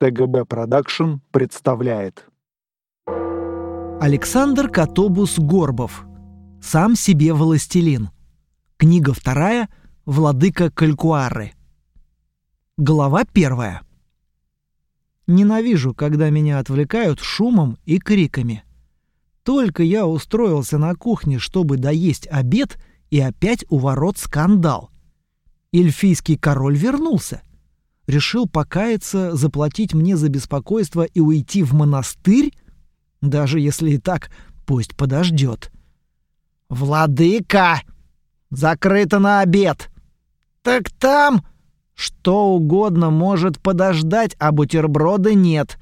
ТГБ Продакшн представляет. Александр Котобус Горбов. Сам себе властелин. Книга вторая. Владыка Калькуары. Глава первая. Ненавижу, когда меня отвлекают шумом и криками. Только я устроился на кухне, чтобы доесть обед, и опять у ворот скандал. Эльфийский король вернулся решил покаяться, заплатить мне за беспокойство и уйти в монастырь? Даже если и так, пусть подождет. «Владыка! Закрыто на обед!» «Так там...» «Что угодно может подождать, а бутерброды нет.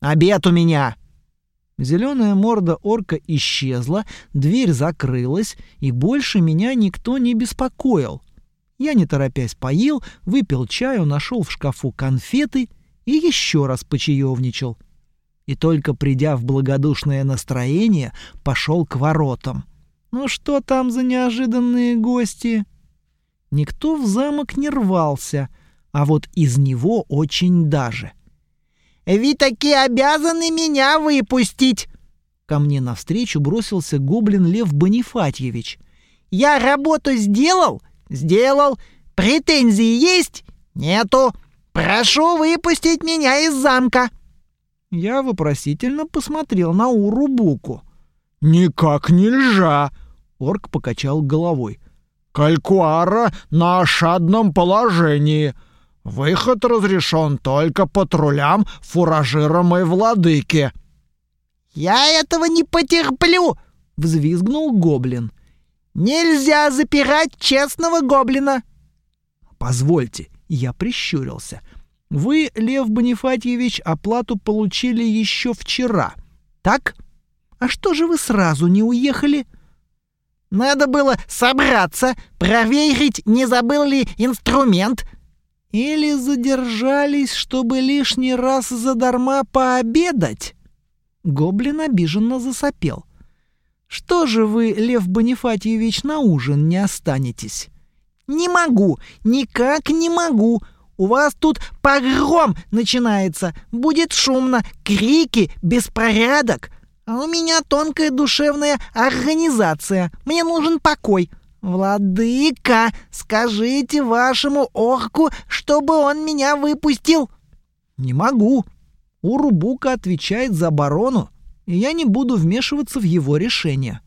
Обед у меня!» Зеленая морда орка исчезла, дверь закрылась, и больше меня никто не беспокоил. Я, не торопясь, поел, выпил чаю, нашел в шкафу конфеты и еще раз почаевничал. И только придя в благодушное настроение, пошел к воротам. Ну что там за неожиданные гости? Никто в замок не рвался, а вот из него очень даже. «Вы таки обязаны меня выпустить!» Ко мне навстречу бросился гоблин Лев Бонифатьевич. «Я работу сделал, Сделал. Претензии есть? Нету. Прошу выпустить меня из замка. Я вопросительно посмотрел на Урубуку. Никак нельзя, орк покачал головой. Калькуара на шадном положении. Выход разрешен только патрулям, фуражирам и владыке. Я этого не потерплю, взвизгнул гоблин. Нельзя запирать честного гоблина. Позвольте, я прищурился. Вы, Лев Бонифатьевич, оплату получили еще вчера. Так? А что же вы сразу не уехали? Надо было собраться, проверить, не забыл ли инструмент. Или задержались, чтобы лишний раз задарма пообедать? Гоблин обиженно засопел. Что же вы, Лев Бонифатьевич, на ужин не останетесь? Не могу, никак не могу. У вас тут погром начинается, будет шумно, крики, беспорядок. А у меня тонкая душевная организация. Мне нужен покой. Владыка, скажите вашему орку, чтобы он меня выпустил. Не могу. Урубука отвечает за барону и я не буду вмешиваться в его решение.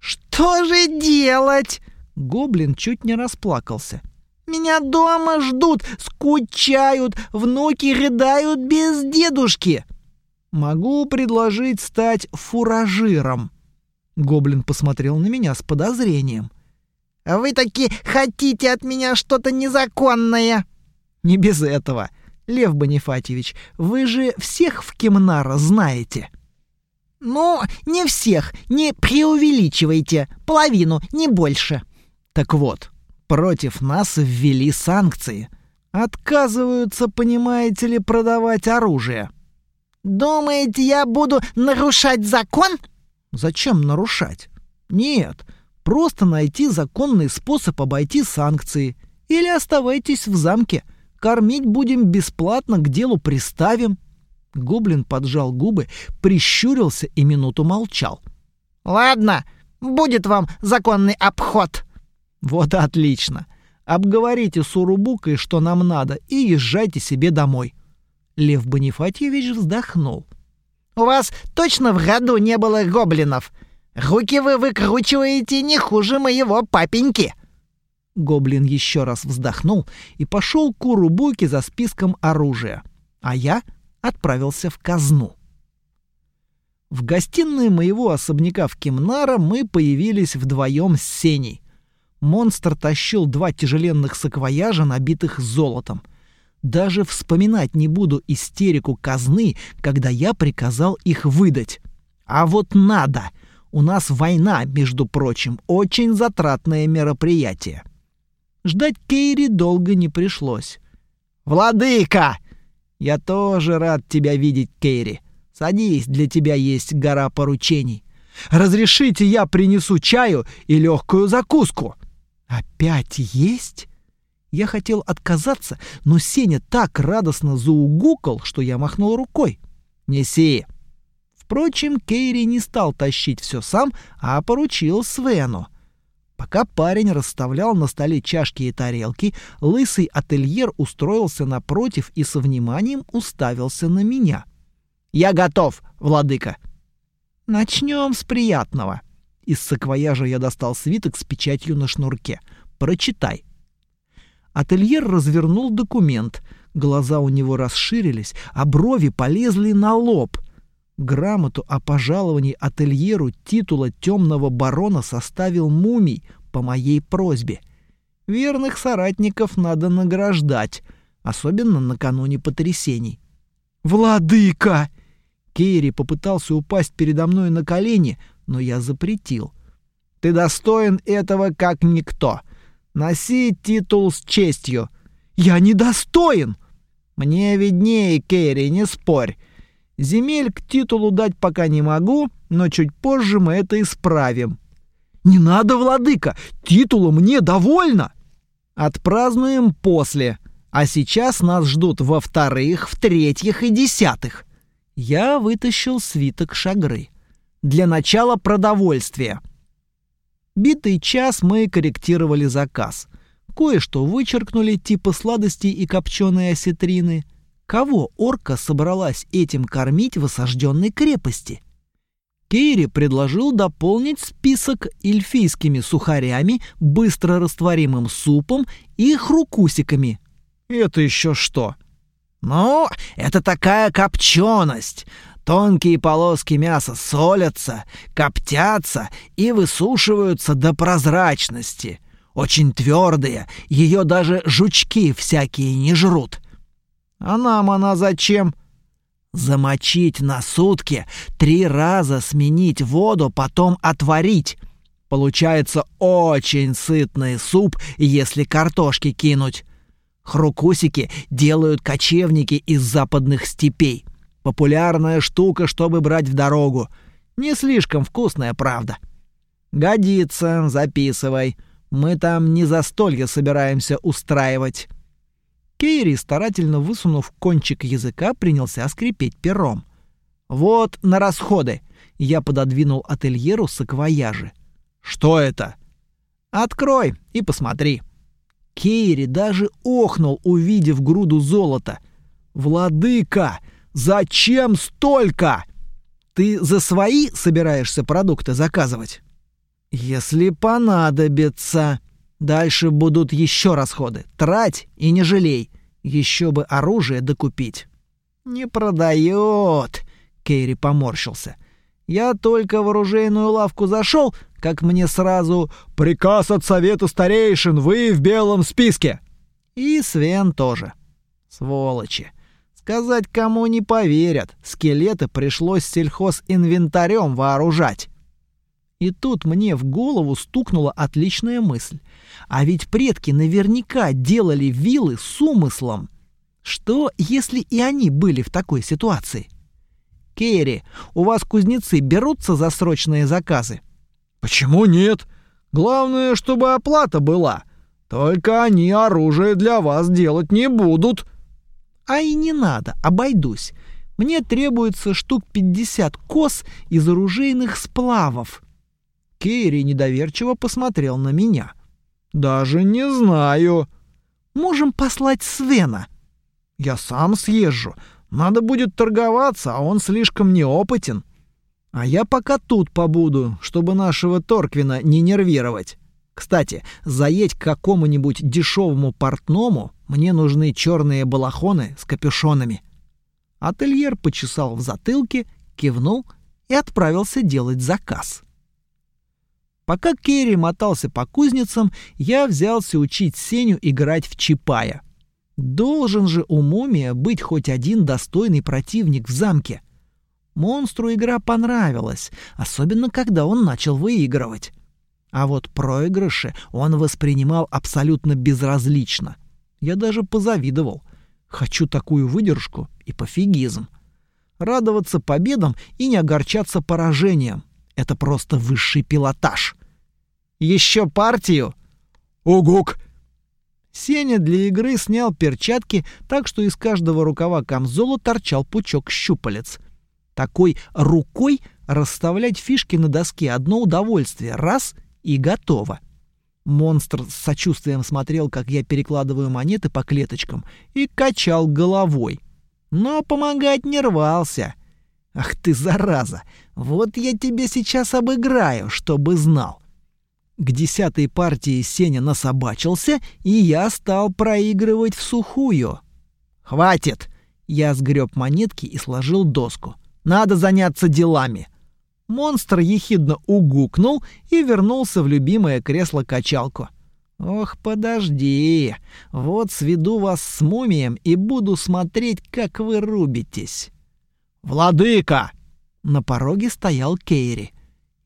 «Что же делать?» Гоблин чуть не расплакался. «Меня дома ждут, скучают, внуки рыдают без дедушки!» «Могу предложить стать фуражиром». Гоблин посмотрел на меня с подозрением. «А вы таки хотите от меня что-то незаконное?» «Не без этого. Лев Бонифатьевич, вы же всех в Кемнара знаете». «Ну, не всех, не преувеличивайте. Половину, не больше». Так вот, против нас ввели санкции. Отказываются, понимаете ли, продавать оружие. «Думаете, я буду нарушать закон?» «Зачем нарушать?» «Нет, просто найти законный способ обойти санкции. Или оставайтесь в замке. Кормить будем бесплатно, к делу приставим». Гоблин поджал губы, прищурился и минуту молчал. «Ладно, будет вам законный обход». «Вот отлично. Обговорите с Урубукой, что нам надо, и езжайте себе домой». Лев Бонифатьевич вздохнул. «У вас точно в году не было гоблинов? Руки вы выкручиваете не хуже моего папеньки». Гоблин еще раз вздохнул и пошел к Урубуке за списком оружия. А я отправился в казну. В гостиной моего особняка в Кемнара мы появились вдвоем с Сеней. Монстр тащил два тяжеленных саквояжа, набитых золотом. Даже вспоминать не буду истерику казны, когда я приказал их выдать. А вот надо! У нас война, между прочим, очень затратное мероприятие. Ждать Кейри долго не пришлось. «Владыка!» «Я тоже рад тебя видеть, Кейри. Садись, для тебя есть гора поручений. Разрешите, я принесу чаю и легкую закуску». «Опять есть?» Я хотел отказаться, но Сеня так радостно заугукал, что я махнул рукой. «Неси!» Впрочем, Кейри не стал тащить все сам, а поручил Свену. Пока парень расставлял на столе чашки и тарелки, лысый ательер устроился напротив и со вниманием уставился на меня. «Я готов, владыка!» «Начнем с приятного». Из саквояжа я достал свиток с печатью на шнурке. «Прочитай». Ательер развернул документ. Глаза у него расширились, а брови полезли на лоб. Грамоту о пожаловании ательеру титула темного барона составил мумий по моей просьбе. Верных соратников надо награждать, особенно накануне потрясений. «Владыка!» Кейри попытался упасть передо мной на колени, но я запретил. «Ты достоин этого как никто. Носи титул с честью». «Я недостоин!» «Мне виднее, Кейри, не спорь. Земель к титулу дать пока не могу, но чуть позже мы это исправим. Не надо, владыка, титула мне довольно. Отпразднуем после. А сейчас нас ждут во вторых, в третьих и десятых. Я вытащил свиток шагры. Для начала продовольствие. Битый час мы корректировали заказ. Кое-что вычеркнули, типа сладостей и копченые осетрины. Кого орка собралась этим кормить в осажденной крепости? Кейри предложил дополнить список эльфийскими сухарями, быстро растворимым супом и хрукусиками. Это еще что? Ну, это такая копченость. Тонкие полоски мяса солятся, коптятся и высушиваются до прозрачности. Очень твердые, ее даже жучки всякие не жрут. А нам она зачем? Замочить на сутки, три раза сменить воду, потом отварить. Получается очень сытный суп, если картошки кинуть. Хрукусики делают кочевники из западных степей. Популярная штука, чтобы брать в дорогу. Не слишком вкусная, правда. Годится, записывай. Мы там не застолье собираемся устраивать. Кейри, старательно высунув кончик языка, принялся скрипеть пером. «Вот на расходы!» Я пододвинул ательеру саквояжи. «Что это?» «Открой и посмотри». Кейри даже охнул, увидев груду золота. «Владыка, зачем столько? Ты за свои собираешься продукты заказывать?» «Если понадобится», Дальше будут еще расходы. Трать и не жалей. Еще бы оружие докупить. Не продает. Кейри поморщился. Я только в оружейную лавку зашел, как мне сразу приказ от совета старейшин, вы в белом списке. И Свен тоже. Сволочи. Сказать кому не поверят. Скелеты пришлось сельхозинвентарем вооружать. И тут мне в голову стукнула отличная мысль. А ведь предки наверняка делали вилы с умыслом. Что, если и они были в такой ситуации? Керри, у вас кузнецы берутся за срочные заказы? Почему нет? Главное, чтобы оплата была. Только они оружие для вас делать не будут. А и не надо, обойдусь. Мне требуется штук 50 кос из оружейных сплавов. Кейри недоверчиво посмотрел на меня. «Даже не знаю». «Можем послать Свена». «Я сам съезжу. Надо будет торговаться, а он слишком неопытен. А я пока тут побуду, чтобы нашего Торквина не нервировать. Кстати, заедь к какому-нибудь дешевому портному, мне нужны черные балахоны с капюшонами». Ательер почесал в затылке, кивнул и отправился делать заказ. Пока Керри мотался по кузницам, я взялся учить Сеню играть в чипая. Должен же у Мумия быть хоть один достойный противник в замке. Монстру игра понравилась, особенно когда он начал выигрывать. А вот проигрыши он воспринимал абсолютно безразлично. Я даже позавидовал. Хочу такую выдержку и пофигизм. Радоваться победам и не огорчаться поражением. Это просто высший пилотаж. Еще партию? Угук. Сеня для игры снял перчатки, так что из каждого рукава камзола торчал пучок щупалец. Такой рукой расставлять фишки на доске одно удовольствие. Раз — и готово. Монстр с сочувствием смотрел, как я перекладываю монеты по клеточкам, и качал головой. Но помогать не рвался. «Ах ты, зараза! Вот я тебе сейчас обыграю, чтобы знал!» К десятой партии Сеня насобачился, и я стал проигрывать в сухую. «Хватит!» Я сгреб монетки и сложил доску. «Надо заняться делами!» Монстр ехидно угукнул и вернулся в любимое кресло-качалку. «Ох, подожди! Вот сведу вас с мумием и буду смотреть, как вы рубитесь!» «Владыка!» На пороге стоял Кейри.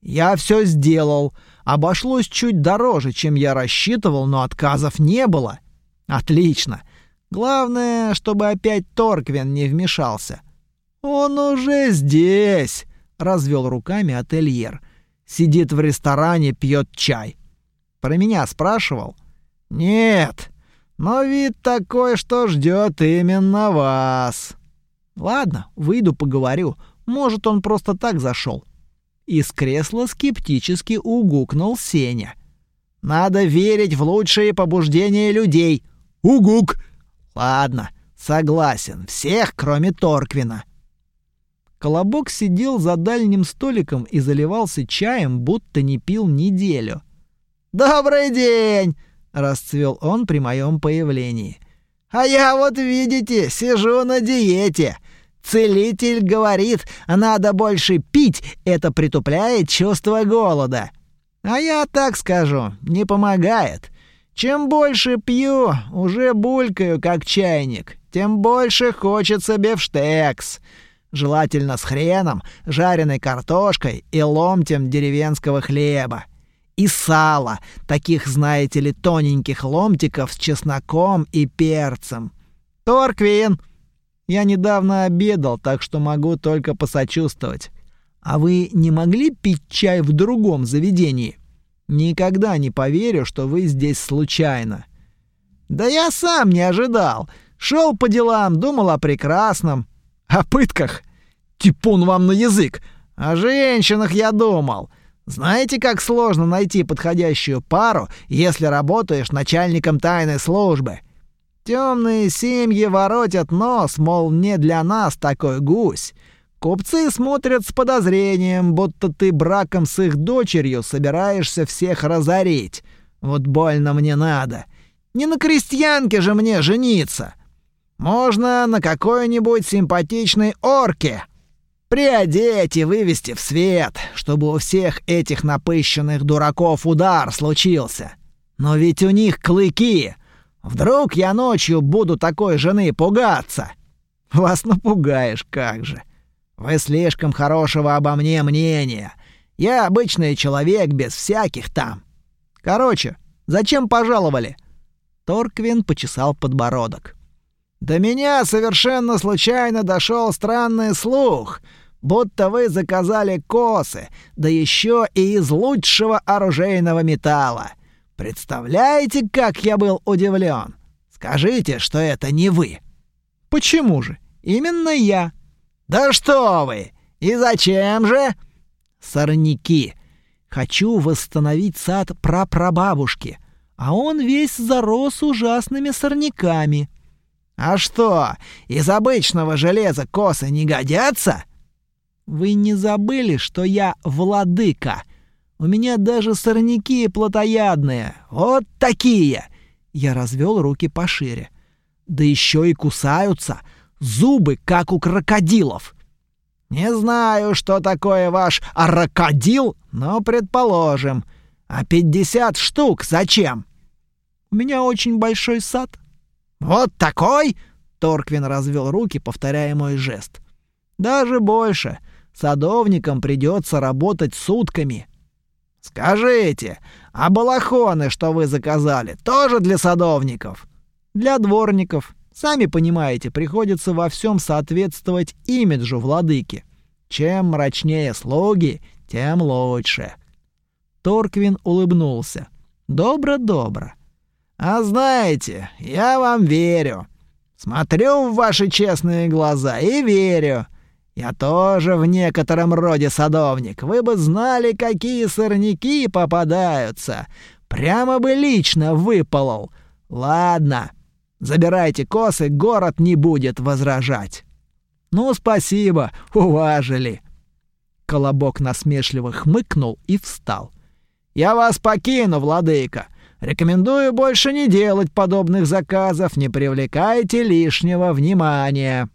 «Я все сделал. Обошлось чуть дороже, чем я рассчитывал, но отказов не было. Отлично. Главное, чтобы опять Торквин не вмешался. Он уже здесь!» — развел руками ательер. «Сидит в ресторане, пьет чай». «Про меня спрашивал?» «Нет, но вид такой, что ждет именно вас». «Ладно, выйду поговорю. Может, он просто так зашел». Из кресла скептически угукнул Сеня. «Надо верить в лучшие побуждения людей». «Угук!» «Ладно, согласен. Всех, кроме Торквина». Колобок сидел за дальним столиком и заливался чаем, будто не пил неделю. «Добрый день!» — расцвел он при моем появлении. «А я вот, видите, сижу на диете. Целитель говорит, надо больше пить, это притупляет чувство голода. А я так скажу, не помогает. Чем больше пью, уже булькаю, как чайник, тем больше хочется бифштекс» желательно с хреном, жареной картошкой и ломтем деревенского хлеба. И сало, таких, знаете ли, тоненьких ломтиков с чесноком и перцем. Торквин! Я недавно обедал, так что могу только посочувствовать. А вы не могли пить чай в другом заведении? Никогда не поверю, что вы здесь случайно. Да я сам не ожидал. Шел по делам, думал о прекрасном. О пытках. Типун вам на язык. О женщинах я думал. Знаете, как сложно найти подходящую пару, если работаешь начальником тайной службы? Темные семьи воротят нос, мол, не для нас такой гусь. Купцы смотрят с подозрением, будто ты браком с их дочерью собираешься всех разорить. Вот больно мне надо. Не на крестьянке же мне жениться. Можно на какой-нибудь симпатичной орке. Приодеть и вывести в свет, чтобы у всех этих напыщенных дураков удар случился. Но ведь у них клыки. Вдруг я ночью буду такой жены пугаться? Вас напугаешь, как же. Вы слишком хорошего обо мне мнения. Я обычный человек без всяких там. Короче, зачем пожаловали?» Торквин почесал подбородок. До меня совершенно случайно дошел странный слух, будто вы заказали косы, да еще и из лучшего оружейного металла. Представляете, как я был удивлен? Скажите, что это не вы. Почему же? Именно я. Да что вы? И зачем же? Сорняки. Хочу восстановить сад прапрабабушки, а он весь зарос ужасными сорняками. «А что, из обычного железа косы не годятся?» «Вы не забыли, что я владыка? У меня даже сорняки плотоядные. Вот такие!» Я развел руки пошире. «Да еще и кусаются. Зубы, как у крокодилов!» «Не знаю, что такое ваш аракодил, но предположим. А пятьдесят штук зачем?» «У меня очень большой сад», «Вот такой?» — Торквин развел руки, повторяя мой жест. «Даже больше. Садовникам придется работать сутками». «Скажите, а балахоны, что вы заказали, тоже для садовников?» «Для дворников. Сами понимаете, приходится во всем соответствовать имиджу владыки. Чем мрачнее слуги, тем лучше». Торквин улыбнулся. «Добро-добро. А знаете, я вам верю. Смотрю в ваши честные глаза и верю. Я тоже в некотором роде садовник. Вы бы знали, какие сорняки попадаются. Прямо бы лично выполол. Ладно, забирайте косы, город не будет возражать. Ну, спасибо, уважили. Колобок насмешливо хмыкнул и встал. Я вас покину, владыка. Рекомендую больше не делать подобных заказов, не привлекайте лишнего внимания.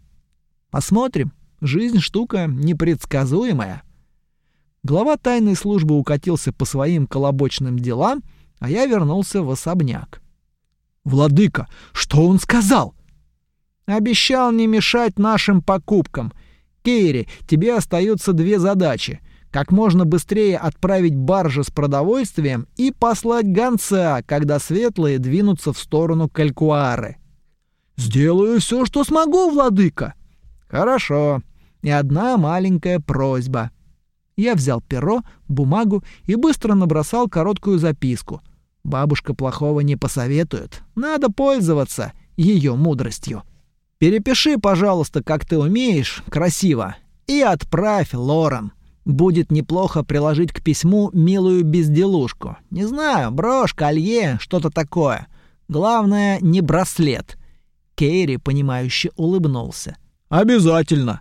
Посмотрим. Жизнь штука непредсказуемая. Глава тайной службы укатился по своим колобочным делам, а я вернулся в особняк. «Владыка, что он сказал?» «Обещал не мешать нашим покупкам. Кейри, тебе остаются две задачи — как можно быстрее отправить баржи с продовольствием и послать гонца, когда светлые двинутся в сторону Калькуары. «Сделаю все, что смогу, владыка!» «Хорошо. И одна маленькая просьба». Я взял перо, бумагу и быстро набросал короткую записку. Бабушка плохого не посоветует. Надо пользоваться ее мудростью. Перепиши, пожалуйста, как ты умеешь, красиво, и отправь Лорен. Будет неплохо приложить к письму милую безделушку. Не знаю, брошь, колье, что-то такое. Главное, не браслет. Кейри, понимающе улыбнулся. Обязательно.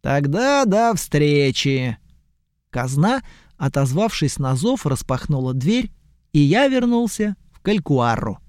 Тогда до встречи. Казна, отозвавшись на зов, распахнула дверь, и я вернулся в Калькуару.